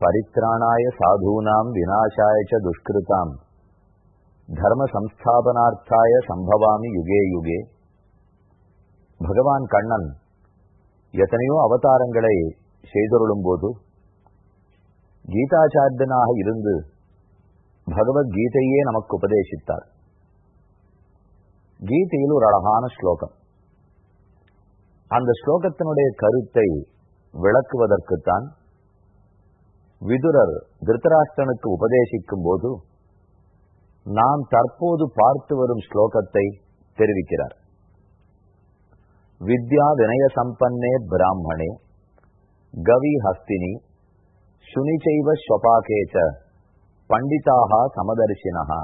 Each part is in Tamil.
பரித்ராணாய சாதூனாம் விநாசாயச்ச துஷ்கிருதாம் தர்ம சம்ஸ்தாபனார்த்தாய சம்பவாமி யுகே யுகே பகவான் கண்ணன் எத்தனையோ அவதாரங்களை செய்தொருளும் போது கீதாச்சாரியனாக இருந்து பகவத்கீதையே நமக்கு உபதேசித்தார் கீதையில் ஒரு அழகான ஸ்லோகம் அந்த ஸ்லோகத்தினுடைய கருத்தை விளக்குவதற்குத்தான் விதுரர் திருத்தராஷ்டனுக்கு உபதேசிக்கும் போது நாம் தற்போது பார்த்து வரும் ஸ்லோகத்தை தெரிவிக்கிறார். வித்யா வினய சம்பன்னே பிராமணே கவி ஹஸ்தினி சுனிச்சைவ ஸ்வபாகேச்ச பண்டிதாக சமதர்சினஹா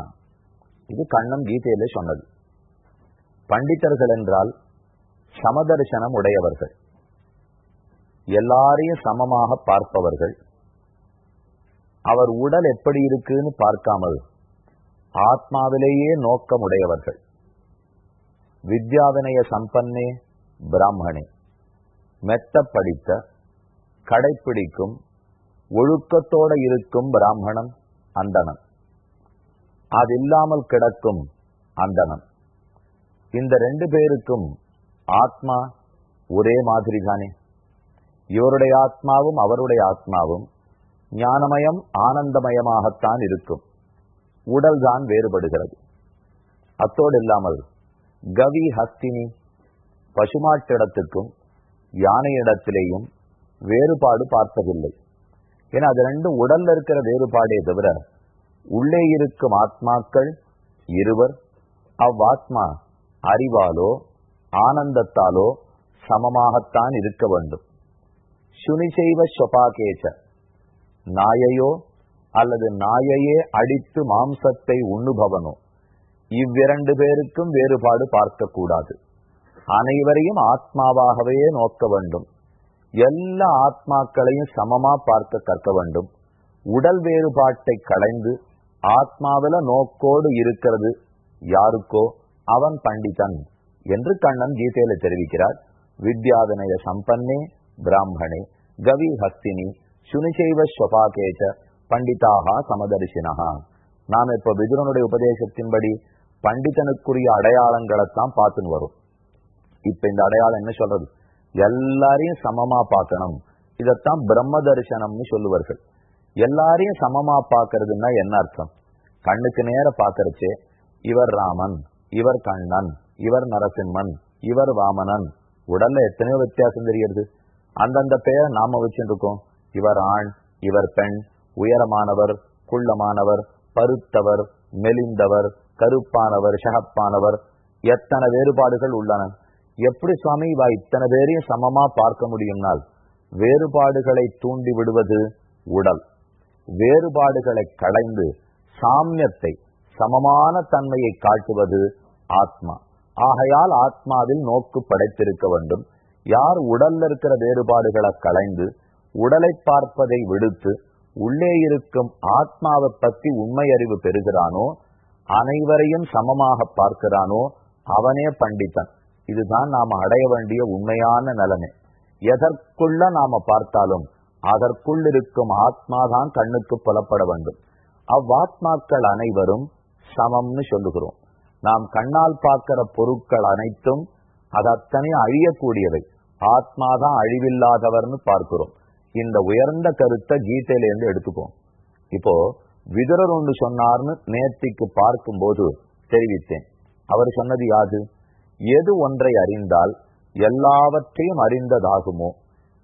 இது கண்ணம் கீதையில சொன்னது. பண்டிதர்கள் என்றால் சமதர்சனம் உடையவர்கள். எல்லாரையும் சமமாக பார்ப்பவர்கள். அவர் உடல் எப்படி இருக்குன்னு பார்க்காமல் ஆத்மாவிலேயே நோக்கமுடையவர்கள். வித்யாவினய சம்பன்னே பிராமணே. மெத்த படித்த கடைப்பிடிக்கும் ஒழுக்கத்தோட இருக்கும் பிராமணன் அந்தணன். அது இல்லாமல் கிடக்கும் அந்தணன். இந்த ரெண்டு பேருக்கும் ஆத்மா ஒரே மாதிரி தானே இவருடைய ஆத்மாவும் அவருடைய ஆத்மாவும் ஞானமயம் ஆனந்தமயமாகத்தான் இருக்கும். உடல் தான் வேறுபடுகிறது. அத்தோடு இல்லாமல் கவி ஹஸ்தினி பசுமாட்டிடத்துக்கும் யானையிடத்திலேயும் வேறுபாடு பார்ப்பதில்லை ஏன்னா அது ரெண்டும் உடல்ல இருக்கிற வேறுபாடே தவிர உள்ளே இருக்கும் ஆத்மாக்கள் இருவர் அவ்வாத்மா அறிவாலோ ஆனந்தத்தாலோ சமமாகத்தான் இருக்க வேண்டும். சுனிசைவ ஸ்வபாகேச்ச நாயையோ அல்லது நாயையே அடித்து மாம்சத்தை உண்ணுபவனோ? இவ்விரண்டு பேருக்கும் வேறுபாடு பார்க்கக்கூடாது. அனைவரையும் ஆத்மாவாகவே நோக்க வேண்டும். எல்லா ஆத்மாக்களையும் சமமா பார்க்க கற்க வேண்டும். உடல் வேறுபாட்டை களைந்து ஆத்மாவில நோக்கோடு இருக்கிறது யாருக்கோ? அவன் பண்டிதன் என்று கண்ணன் கீதையில தெரிவிக்கிறார். வித்யாதனய சம்பன்னே பிராமணே கவி ஹஸ்தினி சுனிசைவ ஸ்வபாகேச்ச பண்டிதாக சமதரிசினஹா நாம் இப்ப விதுரனுடைய உபதேசத்தின்படி பண்டிதனுக்குரிய அடையாளங்களைத்தான் பார்த்துன்னு வரும் இப்ப இந்த அடையாளம் என்ன சொல்றது எல்லாரையும் சமமா பார்க்கணும் இதத்தான் பிரம்ம தரிசனம்னு சொல்லுவார்கள் எல்லாரையும் சமமா பார்க்கறதுன்னா என்ன அர்த்தம் கண்ணுக்கு நேர பாக்குறச்சே இவர் ராமன் இவர் கண்ணன் இவர் நரசிம்மன் இவர் வாமனன் உடல்ல எத்தனையோ வித்தியாசம் தெரிகிறது அந்தந்த பெயரை நாம வச்சுருக்கோம் இவர் ஆண் இவர் பெண் உயரமானவர் குள்ளமானவர் பருத்தவர் மெலிந்தவர் கருப்பானவர் ஷகப்பானவர் எத்தனை வேறுபாடுகள் உள்ளன. எப்படி சுவாமி இவா இத்தனை பேரையும் சமமா பார்க்க முடியும்னால் வேறுபாடுகளை தூண்டி விடுவது உடல். வேறுபாடுகளை களைந்து சாமியத்தை சமமான தன்மையை காட்டுவது ஆத்மா. ஆகையால் ஆத்மாவில் நோக்கு படைத்திருக்க வேண்டும். யார் உடல்ல இருக்கிற வேறுபாடுகளை களைந்து உடலை பார்ப்பதை விடுத்து உள்ளே இருக்கும் ஆத்மாவை பத்தி உண்மை அறிவு பெறுகிறானோ அனைவரையும் சமமாக பார்க்கிறானோ அவனே பண்டிதன். இதுதான் நாம அடைய வேண்டிய உண்மையான நிலைமை எதற்குள்ள நாம பார்த்தாலும் அதற்குள் இருக்கும் ஆத்மாதான் கண்ணுக்கு புலப்பட வேண்டும். அவ்வாத்மாக்கள் அனைவரும் சமம்னு சொல்லுகிறோம். நாம் கண்ணால் பார்க்கிற பொருட்கள் அனைத்தும் அது அத்தனை அழியக்கூடியவை. ஆத்மாதான் அழிவில்லாதவர்னு பார்க்கிறோம். இந்த உயர்ந்த கருத்தை கீதையிலேருந்து எடுத்துப்போம் இப்போ விதுரர் ஒன்று சொன்னார்னு நேர்த்திக்கு பார்க்கும்போது தெரிவித்தேன். அவர் சொன்னது யாது? எது ஒன்றை அறிந்தால் எல்லாவற்றையும் அறிந்ததாகுமோ?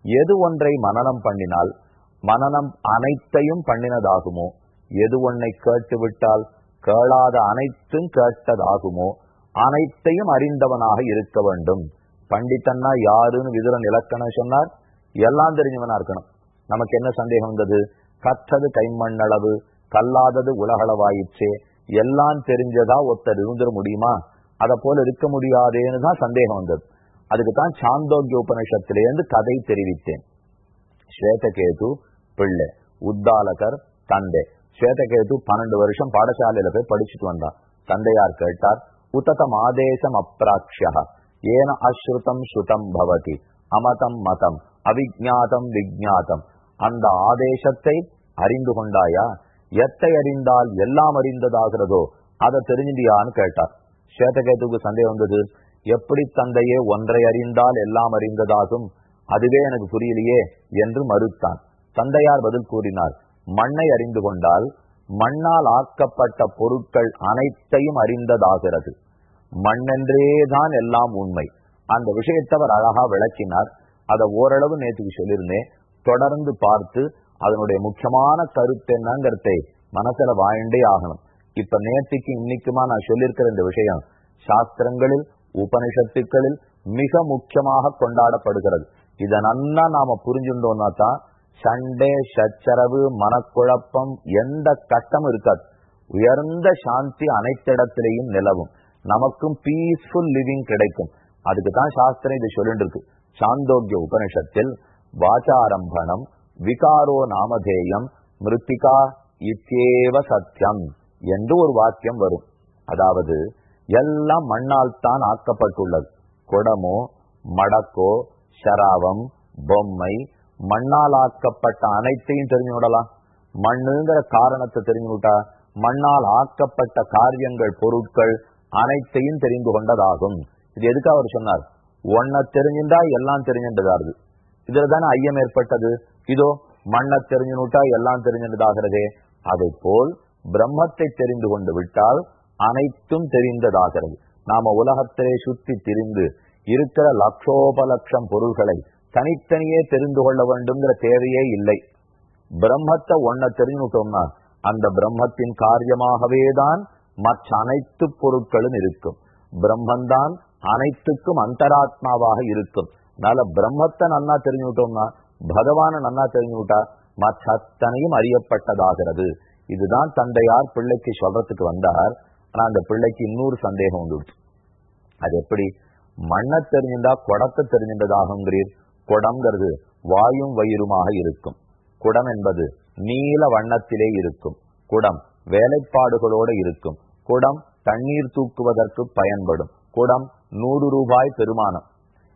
எது ஒன்றை மனநம் பண்ணினால் மனனம் அனைத்தையும் பண்ணினதாகுமோ? எது ஒன்னை கேட்டுவிட்டால் கேளாத அனைத்தும் கேட்டதாகுமோ? அனைத்தையும் அறிந்தவனாக இருக்க வேண்டும். பண்டித்தன்னா யாருன்னு விதுரன் இலக்கணம் சொன்னார். எல்லாம் தெரிஞ்சவனா இருக்கணும். நமக்கு என்ன சந்தேகம் வந்தது? கற்றது கைமண்ணளவு கல்லாதது உலகளவாயிற்றே. எல்லாம் தெரிஞ்சதா ஒருத்தர் இருந்துட முடியுமா? அதை போல இருக்க முடியாதேன்னு தான் சந்தேகம் வந்தது. அதுக்கு தான் சாந்தோக்கிய உபனிஷத்திலேருந்து கதை தெரிவித்தேன். ஸ்வேதகேது பிள்ளை உத்தாலகர் தந்தை. ஸ்வேதகேது பன்னெண்டு வருஷம் பாடசாலையில போய் படிச்சுட்டு வந்தான். தந்தையார் கேட்டார் உத்ததம் ஆதேசம் அப்ராட்சியா ஏன அஸ்ருதம் ஸ்ருதம் பவதி. அமதம் மதம். அவிஜாதம் விஜாதம் அந்த ஆதேசத்தை அறிந்து கொண்டாயா? எத்தை அறிந்தால் எல்லாம் அறிந்ததாகிறதோ அதை தெரிஞ்சிட்டியான்னு கேட்டார் சேதகேதுக்கு சந்தேகம் வந்தது எப்படி தந்தையே ஒன்றை அறிந்தால் எல்லாம் அறிந்ததாகும்? அதுவே எனக்கு புரியலையே என்று மறுத்தான். தந்தையார் பதில் கூறினார் மண்ணை அறிந்து கொண்டால் மண்ணால் ஆக்கப்பட்ட பொருட்கள் அனைத்தையும் அறிந்ததாகிறது. மண்ணென்றேதான் எல்லாம் உண்மை. அந்த விஷயத்தவர் அழகா விளக்கினார். அதை ஓரளவு நேற்றுக்கு சொல்லியிருந்தேன். தொடர்ந்து பார்த்து அதனுடைய முக்கியமான கருத்து என்னங்கிறதை மனசுல வாழ்ந்தே ஆகணும். இப்ப நேற்றுக்கு இன்னைக்குமா நான் சொல்லியிருக்கிற இந்த விஷயம் சாஸ்திரங்களில் உபனிஷத்துக்களில் மிக முக்கியமாக கொண்டாடப்படுகிறது. இதை நல்லா நாம புரிஞ்சுட்டோம்னா தான் சண்டே சச்சரவு மனக்குழப்பம் எந்த கஷ்டமும் இருக்காது. உயர்ந்த சாந்தி அனைத்திடத்திலையும் நிலவும். நமக்கும் பீஸ்ஃபுல் லிவிங் கிடைக்கும். அதுக்கு தான் சாஸ்திரம் இதை சொல்லிட்டு இருக்கு. சாந்தோக்கிய உபனிஷத்தில் வாச்சாரம்பணம் விகாரோ நாமதேயம் மிருத்திகா இத்தேவ சத்தியம் என்று ஒரு வாக்கியம் வரும். அதாவது எல்லாம் மண்ணால் தான் ஆக்கப்பட்டுள்ளது. குடமோ மடக்கோ ஷராவம் பொம்மை மண்ணால் ஆக்கப்பட்ட அனைத்தையும் தெரிஞ்சு விடலாம். மண்ணுங்கிற காரணத்தை தெரிஞ்சு விட்டா மண்ணால் ஆக்கப்பட்ட காரியங்கள் பொருட்கள் அனைத்தையும் தெரிந்து கொண்டதாகும். இது எதுக்கு அவர் சொன்னார்? ஒன்ன தெரிஞ்சுட்டா எல்லாம் தெரிஞ்சின்றதாருது இதுல தானே ஐயம் ஏற்பட்டது? இதோ மண்ண தெரிஞ்சுனுட்டா எல்லாம் தெரிஞ்சின்றதாகிறதே அதை போல் பிரம்மத்தை தெரிந்து கொண்டு விட்டால் அனைத்தும் தெரிந்ததாகிறது. நாம உலகத்திலே சுத்தி திரிந்து இருக்கிற லட்சோபலட்சம் பொருள்களை தனித்தனியே தெரிந்து கொள்ள வேண்டும்ங்கிற தேவையே இல்லை. பிரம்மத்தை ஒன்ன தெரிஞ்சுட்டோம்னா அந்த பிரம்மத்தின் காரியமாகவே தான் மற்ற அனைத்து பொருட்களும் இருக்கும். பிரம்மந்தான் அனைத்துக்கும் அந்தராத்மாவாக இருக்கும். அதனால பிரம்மத்தை நன்னா தெரிஞ்சுட்டோம்னா பகவான நன்னா தெரிஞ்சுட்டா மற்ற அத்தனையும் அறியப்பட்டதாகிறது. இதுதான் தந்தையார் பிள்ளைக்கு சொல்றதுக்கு வந்தார். ஆனா அந்த பிள்ளைக்கு இன்னொரு சந்தேகம் உண்டு. அது எப்படி? மண்ணை தெரிஞ்சிருந்தா குடத்தை தெரிஞ்சின்றதாகுங்கிறீர் குடம்ங்கிறது வாயும் வயிறுமாக இருக்கும். குடம் என்பது நீல வண்ணத்திலே இருக்கும். குடம் வேலைப்பாடுகளோடு இருக்கும். குடம் தண்ணீர் தூக்குவதற்கு பயன்படும். குடம் நூறு ரூபாய் பெருமானம்.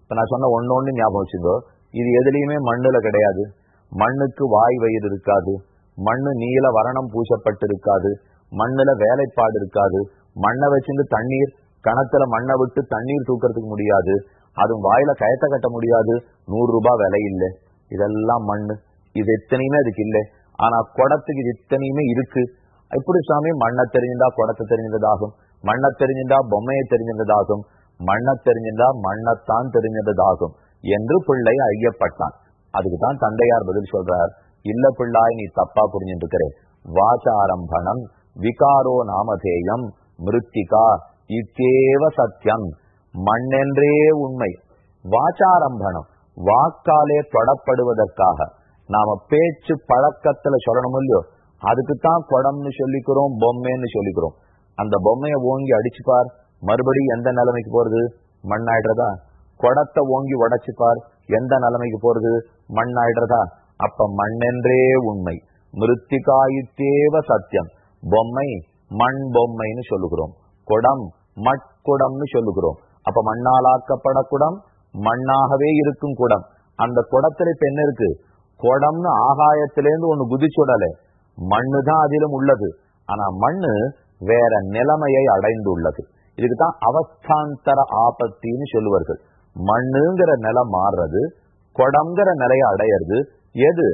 இப்ப நான் சொன்ன ஒன்னு ஞாபகம் வச்சுக்கோ. இது எதுலையுமே மண்ணுல கிடையாது. மண்ணுக்கு வாய் வயிறு இருக்காது. மண்ணு நீல வரணம் பூசப்பட்டிருக்காது. மண்ணுல வேலைப்பாடு இருக்காது. மண்ணை வச்சுட்டு தண்ணீர் கணத்துல மண்ணை விட்டு தண்ணீர் தூக்கிறதுக்கு முடியாது. அதுவும் வாயில கயத்தை கட்ட முடியாது. நூறு ரூபாய் விலை இல்லை. இதெல்லாம் மண்ணு. இது எத்தனையுமே அதுக்கு இல்லை. ஆனா குடத்துக்கு இது எத்தனையுமே இருக்கு. எப்படி சுவாமி மண்ணை தெரிஞ்சதா குடத்தை தெரிஞ்சதாகும் மண்ணை தெரிஞ்சிருந்தா பொம்மையை தெரிஞ்சின்றதாகும் மண்ணை தெரிஞ்சிருந்தா மண்ணைத்தான் தெரிஞ்சின்றதாகும் என்று பிள்ளை ஐயப்பட்டான். அதுக்கு தான் தந்தையார் பதில் சொல்றார். இல்ல பிள்ளாய் நீ தப்பா புரிஞ்சுட்டு இருக்கிறே வாசாரம்பணம் விகாரோ நாமதேயம் மிருத்திகா இத்தேவ சத்தியம் மண்ணென்றே உண்மை. வாச்சாரம்பணம் வாக்காலே தொடப்படுவதற்காக. நாம பேச்சு பழக்கத்துல சொல்லணும் இல்லையோ? அதுக்குத்தான் குடம்னு சொல்லிக்கிறோம் பொம்மைன்னு சொல்லிக்கிறோம். அந்த பொம்மையை ஓங்கி அடிச்சுப்பார் மறுபடியும் எந்த நிலைமைக்கு போறது? மண்ணாயிடுறதா? குடத்தை ஓங்கி உடைச்சுப்பார் எந்த நிலைமைக்கு போறது? மண்ணாயிடுறதா? அப்ப மண்ணென்றே உண்மை. மிருத்திகாயித்தேவ சத்தியம். பொம்மை மண் பொம்மைன்னு சொல்லுகிறோம். குடம் மட்குடம்னு சொல்லுகிறோம். அப்ப மண்ணால் ஆக்கப்பட குடம் மண்ணாகவே இருக்கும் குடம். அந்த குடத்துல இப்ப என்ன இருக்கு? குடம்னு ஆகாயத்திலேருந்து ஒண்ணு குதிச்சுடல. மண்ணு தான் அதிலும் உள்ளது. ஆனா மண்ணு வேற நிலைமையை அடைந்துள்ளது. இதுக்குதான் அவஸ்தாந்தர ஆபத்தின்னு சொல்லுவார்கள். மண்ணுங்கிற நிலை மாறுறது குடம்ங்கிற நிலையை அடையிறது. எது?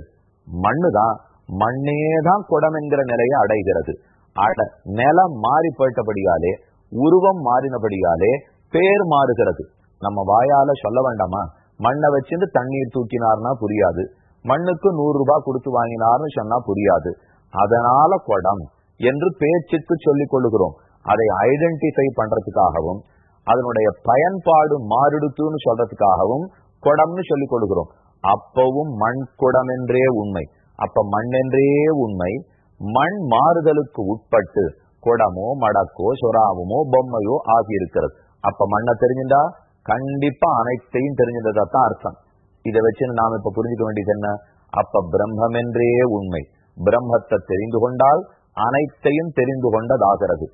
மண்ணுதான். மண்ணேதான் குடம் என்கிற நிலையை அடைகிறது. அட நிலம் மாறி போயிட்டபடியாலே உருவம் மாறினபடியாலே பேர் மாறுகிறது. நம்ம வாயால சொல்ல வேண்டாமா? மண்ணை வச்சுட்டு தண்ணீர் தூக்கினார்னா புரியாது. மண்ணுக்கு நூறு ரூபாய் கொடுத்து வாங்கினார்னு சொன்னா புரியாது. அதனால குடம். என்று பேச்சுக்கு சொல்லிக் கொள்ளுகிறோம். அதை ஐடென்டிஃபை பண்றதுக்காகவும் அதனுடைய பயன்பாடு மாறிடுத்துன்னு சொல்றதுக்காகவும் குடம்னு சொல்லிக் கொடுக்கிறோம் அப்பவும் மண் குடம் என்றே உண்மை. அப்ப மண் என்றே உண்மை. மண் மாறுதலுக்கு உட்பட்டு குடமோ மடக்கோ சொராவமோ பொம்மையோ ஆகியிருக்கிறது. அப்ப மண்ணை தெரிஞ்சுட்டா? கண்டிப்பா அனைத்தையும் தெரிஞ்சதான் அர்த்தம். இதை வச்சு நாம இப்ப புரிஞ்சுக்க வேண்டியது என்ன? அப்ப பிரம்மம் என்றே உண்மை. பிரம்மத்தை தெரிந்து கொண்டால் அனைத்தையும் தெரிந்து கொண்டதாகிறது.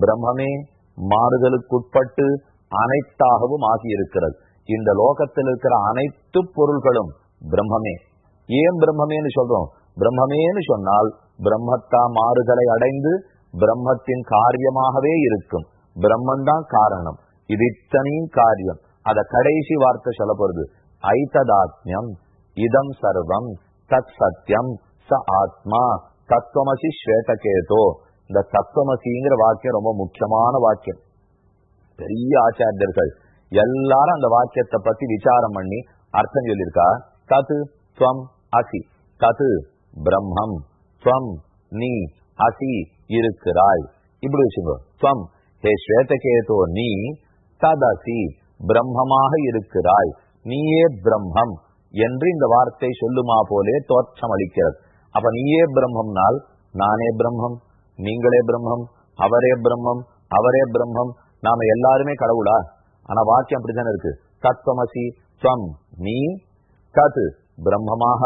பிரம்மமே மாறுதலுக்குட்பட்டு அனைத்தாகவும் ஆகியிருக்கிறது. இந்த லோகத்தில் இருக்கிற அனைத்து பொருள்களும் பிரம்மமே. ஏன் பிரம்மமேன்னு சொல்றோம்? பிரம்மமேன்னு சொன்னால் பிரம்மத்தா மாறுதலை அடைந்து பிரம்மத்தின் காரியமாகவே இருக்கும். பிரம்மன் தான் காரணம். இது இத்தனையும் காரியம். அத கடைசி வார்த்தை சொல்ல போறது. ஐததாத்மியம் இதம் சர்வம் தத் சத்தியம் ச ஆத்மா தத்துவமசி ஸ்வேதகேதோ. இந்த தத்துவமசிங்கிற வாக்கியம் ரொம்ப முக்கியமான வாக்கியம். பெரிய ஆச்சாரியர்கள் எல்லாரும் அந்த வாக்கியத்தை பத்தி விசாரம் பண்ணி அர்த்தம் சொல்லியிருக்கா? தத்து துவம் அசி. தத்து பிரம்மம். துவம் நீ அசி இருக்கிறாய். இப்படி வச்சுக்கோ. துவம். ஹே ஸ்வேதகேதோ நீ ததசி பிரம்மமாக இருக்கிறாய். நீயே பிரம்மம் என்று இந்த வார்த்தை சொல்லுமா போலே தோற்றம் அளிக்கிறது அப்ப நீயே பிரம்மம்னால் நானே பிரம்மம் நீங்களே பிரம்மம் அவரே பிரம்மம் அவரே பிரம்மம் நாம எல்லாருமே கடவுளா? ஆனா வாக்கியம் அப்படித்தானே இருக்கு. தத்துவமசி துவம். நீ தது பிரம்மமாக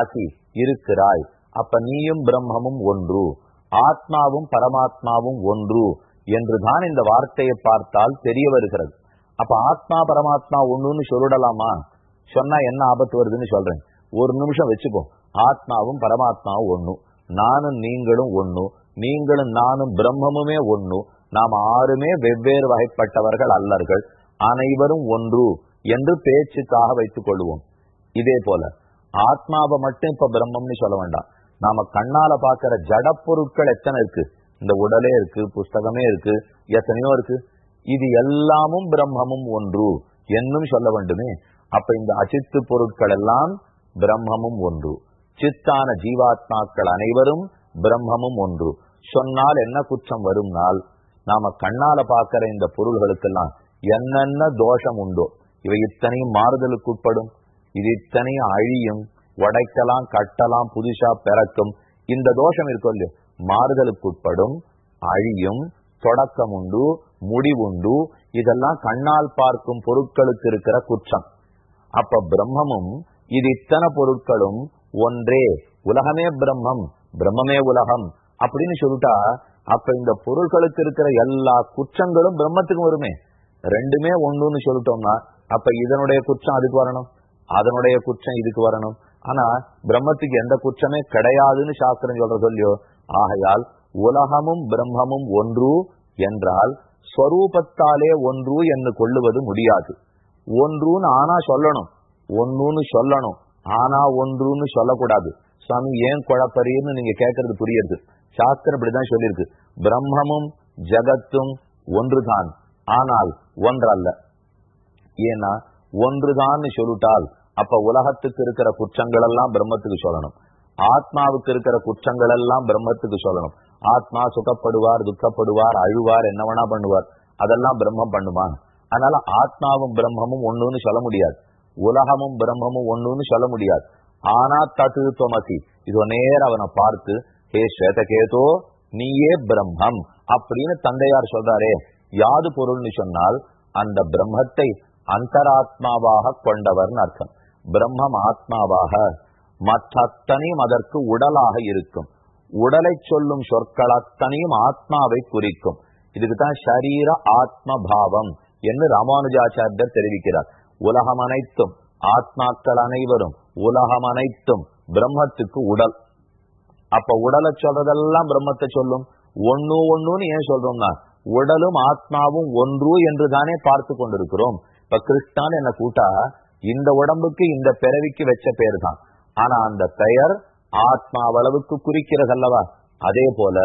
அசி இருக்கிறாய். அப்ப நீயும் பிரம்மமும் ஒன்று ஆத்மாவும் பரமாத்மாவும் ஒன்று என்றுதான் இந்த வார்த்தையை பார்த்தால் தெரிய வருகிறது. அப்ப ஆத்மா பரமாத்மா ஒண்ணுன்னு சொல்லிடலாமா? சொன்னா என்ன ஆபத்து வருதுன்னு சொல்றேன். ஒரு நிமிஷம் வச்சுப்போம் ஆத்மாவும் பரமாத்மாவும் ஒண்ணு. நானும் நீங்களும் ஒண்ணு. நீங்களும் நானும் பிரம்மமுமே ஒண்ணு. நாம் ஆறுமே வெவ்வேறு வகைப்பட்டவர்கள் அல்லர்கள். அனைவரும் ஒன்று என்று பேச்சுக்காக வைத்துக் கொள்வோம். இதே போல ஆத்மாவை மட்டும் இப்ப பிரம்மம்னு சொல்ல வேண்டாம். நாம கண்ணால பாக்குற ஜட பொருட்கள் எத்தனை இருக்கு? இந்த உடலே இருக்கு புஸ்தகமே இருக்கு எத்தனையோ இருக்கு. இது எல்லாமும் பிரம்மமும் ஒன்று என்னும் சொல்ல வேண்டுமே. அப்ப இந்த அசித்து பொருட்கள் எல்லாம் பிரம்மமும் ஒன்று. சித்தான ஜீவாத்மாக்கள் அனைவரும் பிரம்மமும் ஒன்று. சொன்னால் என்ன குற்றம் வரும்னால் நாம கண்ணால பாக்கிற இந்த பொருள்களுக்கெல்லாம் என்னென்ன தோஷம் உண்டோ இவை இத்தனையும் மாறுதலுக்கு உட்படும். இது இத்தனையும் அழியும் உடைக்கலாம் கட்டலாம் புதுசா பிறக்கும். இந்த தோஷம் இருக்கும் இல்லையோ மாறுதலுக்கு உட்படும் அழியும் தொடக்கம் உண்டு முடிவுண்டு இதெல்லாம் கண்ணால் பார்க்கும் பொருட்களுக்கு இருக்கிற குற்றம். அப்ப பிரம்மமும் இது இத்தனை பொருட்களும் ஒன்றே உலகமே பிரம்மம் பிரம்மமே உலகம் அப்படின்னு சொல்லிட்டா அப்ப இந்த பொருட்களுக்கு இருக்கிற எல்லா குற்றங்களும் பிரம்மத்துக்கும் வருமே. ரெண்டுமே ஒண்ணுன்னு சொல்லிட்டோம்னா அப்ப இதனுடைய குற்றம் அதுக்கு வரணும் அதனுடைய குற்றம் இதுக்கு வரணும். ஆனா பிரம்மத்துக்கு எந்த குற்றமே கிடையாதுன்னு சாஸ்திரம் சொல்ற சொல்லியோ ஆகையால் உலகமும் பிரம்மமும் ஒன்று என்றால் ஸ்வரூபத்தாலே ஒன்று என்று கொள்ளுவது முடியாது. ஒன்றுன்னு ஆனா சொல்லணும் ஒன்னுன்னு சொல்லணும். ஆனா ஒன்றுன்னு சொல்லக்கூடாது. சுவாமி ஏன் குழப்பறின்னு நீங்க கேட்கறது புரியுது சாஸ்திரம் இப்படிதான் சொல்லியிருக்கு. பிரம்மமும் ஜகத்தும் ஒன்றுதான். ஆனால் ஒன்றல்ல. ஏன்னா ஒன்றுதான் சொல்லிட்டால் அப்ப உலகத்துக்கு இருக்கிற குற்றங்கள் எல்லாம் பிரம்மத்துக்கு சொல்லணும். ஆத்மாவுக்கு இருக்கிற குற்றங்கள் எல்லாம் பிரம்மத்துக்கு சொல்லணும். ஆத்மா சுகப்படுவார் துக்கப்படுவார் அழுவார் என்ன வேணா பண்ணுவார். அதெல்லாம் பிரம்மம் பண்ணுமா? அதனால ஆத்மாவும் பிரம்மமும் ஒண்ணுன்னு சொல்ல முடியாது. உலகமும் பிரம்மமும் ஒண்ணுன்னு சொல்ல முடியாது. ஆனா தது தொமசி இது நேரம் அவனை பார்த்து ஹே ஸ்வேதகேதோ நீயே பிரம்மம். அப்படின்னு தந்தையார் சொல்றாரே யாது பொருள்னு சொன்னால் அந்த பிரம்மத்தை அந்தராத்மாவாக கொண்டவர்னு அர்த்தம். பிரம்மம் ஆத்மாவாக மற்ற அத்தனையும் அதற்கு உடலாக இருக்கும். உடலை சொல்லும் சொற்கள் அத்தனையும் ஆத்மாவை குறிக்கும். இதுக்குதான் சரீர ஆத்ம பாவம் என்று ராமானுஜாச்சாரியர் தெரிவிக்கிறார். உலகம் அனைத்தும் ஆத்மாக்கள் அனைவரும் உலகம் அனைத்தும் பிரம்மத்துக்கு உடல். அப்ப உடலை சொல்றதெல்லாம் பிரம்மத்தை சொல்லும். ஒன்னு ஒண்ணுன்னு ஏன் சொல்றோம்னா உடலும் ஆத்மாவும் ஒன்று என்று தானே பார்த்து கொண்டிருக்கிறோம். இப்ப கிருஷ்ணான் என்ன கூட்டா இந்த உடம்புக்கு இந்த பிறவிக்கு வச்ச பேர் தான். ஆனா அந்த பெயர் ஆத்மாவளவுக்கு குறிக்கிறது அல்லவா அதே போல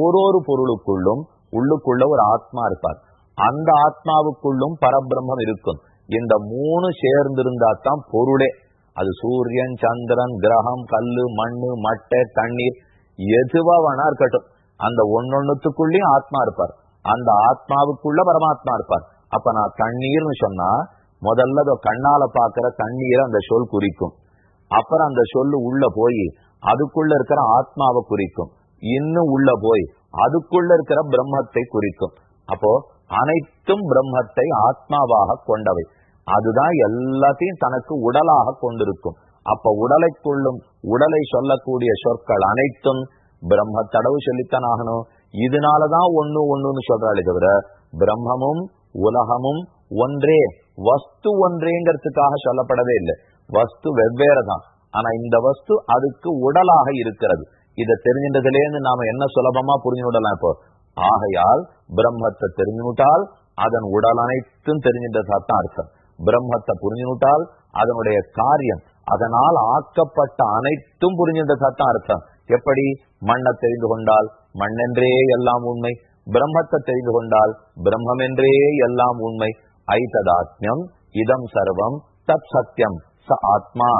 ஓரொரு பொருளுக்குள்ளும் உள்ளுக்குள்ள ஒரு ஆத்மா இருப்பார். அந்த ஆத்மாவுக்குள்ளும் பரபிரம்மம் இருக்கும். இந்த மூணு சேர்ந்திருந்தா தான் பொருளே. அது சூரியன் சந்திரன் கிரகம் கல்லு மண்ணு மட்டை தண்ணீர் எதுவா வேணா இருக்கட்டும். அந்த ஒன்னொன்னுத்துக்குள்ளயும் ஆத்மா இருப்பார். அந்த ஆத்மாவுக்குள்ள பரமாத்மா இருப்பார். அப்ப நான் தண்ணீர்னு சொன்னா முதல்ல கண்ணால பாக்குற தண்ணீரை அந்த சொல் குறிக்கும். அப்புறம் அந்த சொல்லு உள்ள போய் அதுக்குள்ள இருக்கிற ஆத்மாவை குறிக்கும். இன்னும் உள்ள போய் அதுக்குள்ள இருக்கிற பிரம்மத்தை குறிக்கும். அப்போ அனைத்தும் பிரம்மத்தை ஆத்மாவாக கொண்டவை. அதுதான் எல்லாத்தையும் தனக்கு உடலாக கொண்டிருக்கும். அப்ப உடலை கொள்ளும் உடலை சொல்லக்கூடிய சொற்கள் அனைத்தும் பிரம்ம தடவு சொல்லித்தான் ஆகணும். இதனாலதான் ஒண்ணு ஒண்ணுன்னு சொல்றாளே தவிர பிரம்மமும் உலகமும் ஒன்றே வஸ்து ஒன்றேங்கிறதுக்காக சொல்லப்படவே இல்லை. வஸ்து வெவ்வேறு தான் ஆனா இந்த வஸ்து அதுக்கு உடலாக இருக்கிறது. இதை தெரிஞ்சின்றதுலேருந்து நாம என்ன சுலபமா புரிஞ்சு விடலாம் இப்போ? ஆகையால் பிரம்மத்தை தெரிஞ்சுட்டால் அதன் உடல் அனைத்தும் தெரிஞ்சின்றதான் அர்த்தம். பிரம்மத்தை புரிஞ்சுட்டால் அதனுடைய காரியம் அதனால் ஆக்கப்பட்ட அனைத்தும் புரிஞ்சின்றதான் அர்த்தம். எப்படி? மண்ணை தெரிந்து கொண்டால் மண்ணென்றே எல்லாம் உண்மை. பிரம்மத்தை தெரிந்து கொண்டால் பிரம்மம் என்றே எல்லாம் உண்மை. ஐததாத்மியம் இதம் சர்வம் தத் சத்தியம் ச ஆத்மா.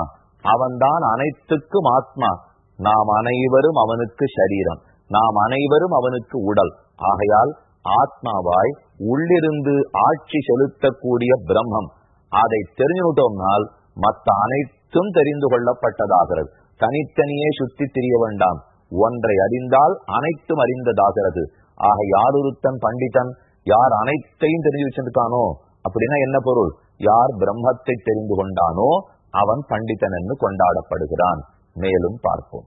அவன்தான் அனைத்துக்கும் ஆத்மா. நாம் அனைவரும் அவனுக்கு சரீரம். நாம் அனைவரும் அவனுக்கு உடல். ஆகையால் ஆத்மாவாய் உள்ளிருந்து ஆட்சி செலுத்தக்கூடிய பிரம்மம். அதை தெரிஞ்சுட்டோம்னால் மற்ற அனைத்தும் தெரிந்து கொள்ளப்பட்டதாகிறது. தனித்தனியே சுத்தி தெரிய வேண்டாம். ஒன்றை அறிந்தால் அனைத்தும் அறிந்ததாகிறது. ஆக யார் ஒருத்தன் பண்டிதன்? யார் அனைத்தையும் தெரிஞ்சு வச்சிருக்கானோ? அப்படின்னா என்ன பொருள்? யார் பிரம்மத்தை தெரிந்து கொண்டானோ அவன் பண்டிதன் என்று கொண்டாடப்படுகிறான். மேலும் பார்ப்போம்.